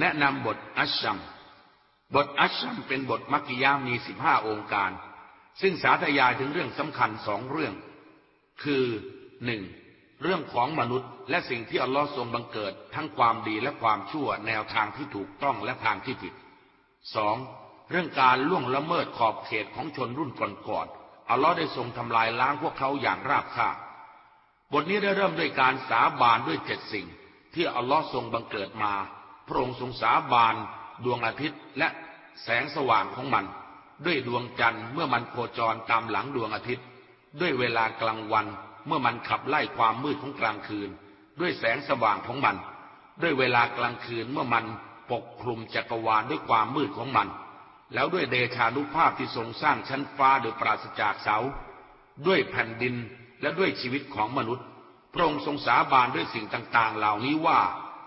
แนะนำบทอัชชัม บทอัชชัมเป็นบทมักกิยามีสิบห้าองค์การ ซึ่งสาธยายถึงเรื่องสำคัญสองเรื่อง คือหนึ่งเรื่องของมนุษย์ และสิ่งที่อัลลอฮ์ทรงบังเกิด ทั้งความดีและความชั่วแนวทางที่ถูกต้องและทางที่ผิดสองเรื่องการล่วงละเมิดขอบเขตของชนรุ่นก่อนๆอัลลอฮ์ได้ทรงทำลายล้างพวกเขาอย่างราบคาบบทนี้ได้เริ่มด้วยการสาบานด้วยเจ็ดสิ่ง ที่อัลลอฮ์ทรงบังเกิดมา พระองค์ทรงสาบานดวงอาทิตย์และแสงสว่างของมัน ด้วยดวงจันทร์เมื่อมันโคจรตามหลังดวงอาทิตย์ ด้วยเวลากลางวันเมื่อมันขับไล่ความมืดของกลางคืน ด้วยแสงสว่างของมัน ด้วยเวลากลางคืนเมื่อมันปกคลุมจักรวาลด้วยความมืดของมัน แล้วด้วยเดชานุภาพที่ทรงสร้างชั้นฟ้าโดยปราศจากเสา ด้วยแผ่นดินและด้วยชีวิตของมนุษย์ พระองค์ทรงสาบานด้วยสิ่งต่างๆ เหล่านี้ว่า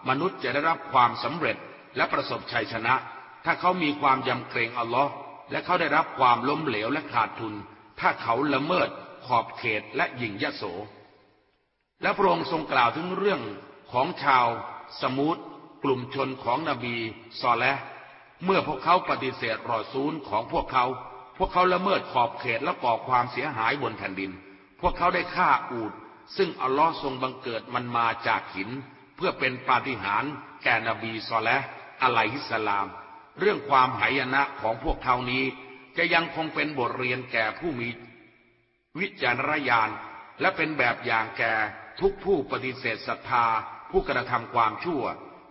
มนุษย์จะได้รับความสำเร็จและประสบชัยชนะ ถ้าเขามีความยำเกรงอัลลอฮ์และเขาได้รับความล้มเหลวและขาดทุน ถ้าเขาละเมิดขอบเขตและหยิ่งยโส และพระองค์ทรงกล่าวถึงเรื่องของชาว สมุตกลุ่มชนของนบีซอและเมื่อพวกเขาปฏิเสธรอซูลของพวกเขา พวกเขาละเมิดขอบเขตและก่อความเสียหายบนแผ่นดิน พวกเขาได้ฆ่าอูด ซึ่งอัลลอฮ์ทรงบังเกิดมันมาจากหิน เพื่อเป็นปาฏิหาริย์แก่นบีซอและอะลัยฮิสลาม เรื่องความหายนะของพวกเขานี้ จะยังคงเป็นบทเรียนแก่ผู้มี วิจารณญาณ และเป็นแบบอย่างแก่ทุกผู้ปฏิเสธศรัทธา ผู้กระทำความชั่ว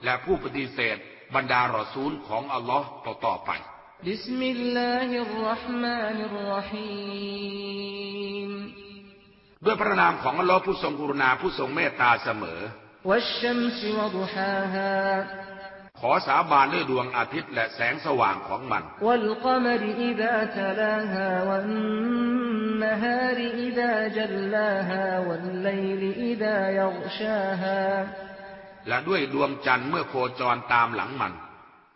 และผู้ปฏิเสธบรรดารอซูลของอัลลอฮ์ต่อต่อไปبسم الله الرحمن الرحيمด้วยพระนามของอัลลอฮ์ผู้ทรงกรุณาผู้ทรงเมตตาเสมอ والشمس وضحاهاขอสาบานด้วยดวงอาทิตย์และแสงสว่างของมัน และด้วยดวงจันทร์เมื่อโคจรตามหลังมัน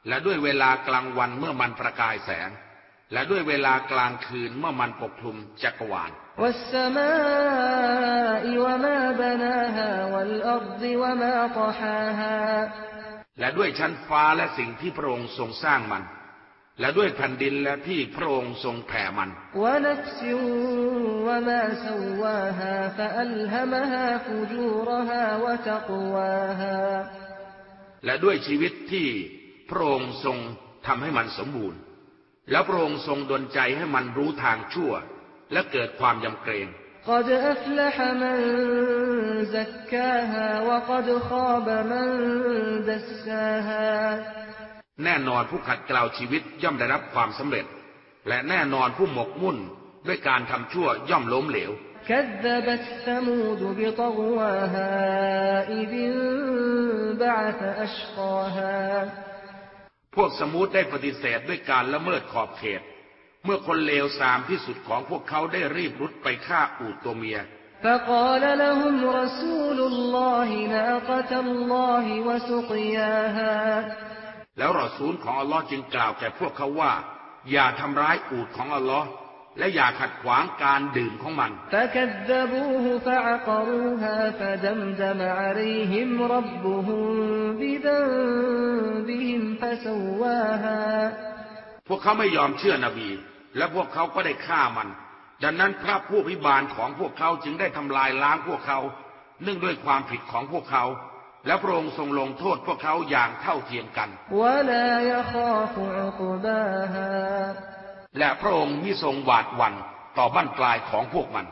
และด้วยเวลากลางวันเมื่อมันประกายแสง และด้วยเวลากลางคืนเมื่อมันปกคลุมจักรวาลและด้วยชั้นฟ้าและสิ่งที่พระองค์ทรงสร้างมัน และด้วยแผ่นดินและที่พระองค์ทรงแผ่มัน และด้วยชีวิตที่พระองค์ทรงทำให้มันสมบูรณ์ แล้วพระองค์ทรงดลใจให้มันรู้ทางชั่ว และเกิดความยำเกรง قد أفلح من زكاها وقد خاب من دساها แน่นอนผู้ขัดเกลาชีวิตย่อมได้รับความสำเร็จ และแน่นอนผู้หมกมุ่นด้วยการทำชั่วย่อมล้มเหลว كذبت ثمود بطغواها إذ انبعث أشقاها พวกสมุทได้ปฏิเสธด้วยการละเมิดขอบเขตเมื่อคนเลวทรามที่สุดของพวกเขาได้รีบรุดไปฆ่าอูดตัวเมีย فقال لهم رسول الله ناقة الله وسقياها แล้วรอซูลของอัลลอฮ์จึงกล่าวแก่พวกเขาว่า อย่าทำร้ายอูดของอัลลอฮ์ และอย่าขัดขวางการดื่มของมัน พวกเขาไม่ยอมเชื่อนบี และพวกเขาก็ได้ฆ่ามัน ดังนั้นพระผู้พิบาลของพวกเขาจึงได้ทำลายล้างพวกเขา เนื่องด้วยความผิดของพวกเขาและพระองค์ทรงลงโทษพวกเขาอย่างเท่าเทียมกัน และพระองค์มิทรงหวาดหวั่นต่อบ้านปลายของพวกมัน